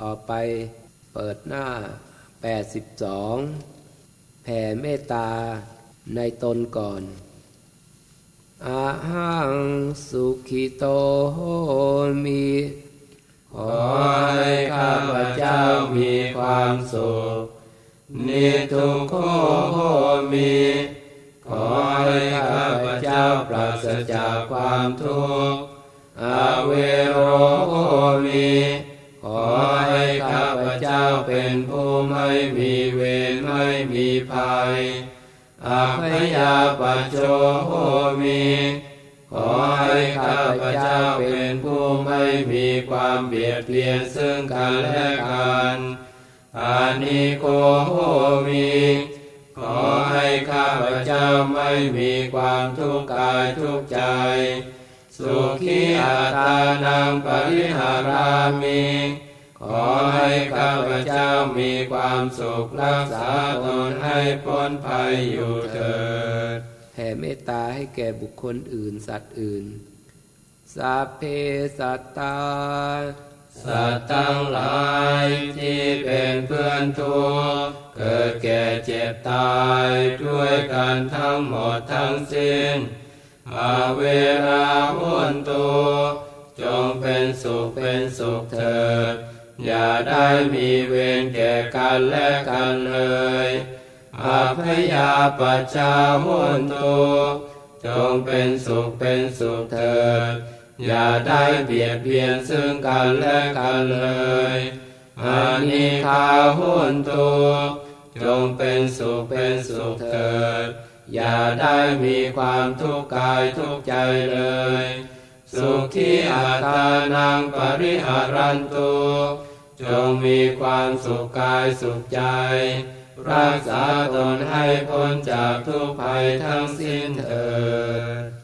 ต่อไปเปิดหน้า 82 แผ่เมตตาในตนก่อนอาหังสุขิโตมีขอให้ข้าพเจ้ามีความสุข นิทุโขโหมี ขอให้ข้าพเจ้าปราศจากความทุกข์อเวโรโหมี ไม่มีเวรไม่มีภัยอาพยาปัจโจโหมีขอให้ข้าพเจ้าเป็นผู้ไม่มีความเบียดเบียนซึ่งกันและกันอานิโกโหมีขอให้ข้าพเจ้าไม่มีความทุกข์กายทุกข์ใจ สุขีอัตานังปริหารามิ ขอให้ข้าพเจ้า มีความสุขรักษาตนให้พ้นภัยอยู่เถิดแผ่เมตตาให้แก่บุคคลอื่นสัตว์อื่น สัพเพสัตตา สัตว์ทั้งหลายที่เป็นเพื่อนทุกข์เกิดแก่เจ็บตายด้วยกันทั้งหมดทั้งสิ้นอาเวราหุนตุจงเป็นสุขเป็นสุขเถิด อย่าได้มีเวรแก่กันและกันเลยอาพยาปัจจาหุนตุจงเป็นสุขเป็นสุขเถิด อย่าได้เบียดเบียนซึ่งกันและกันเลยอานิคาหุนตุจงเป็นสุขเป็นสุขเถิด อย่าได้มีความทุกข์กายทุกข์ใจเลย สุขที่อัตานังปริหารันตุ จงมีความสุขกายสุขใจ รักษาตนให้พ้นจากทุกภัยทั้งสิ้นเถิด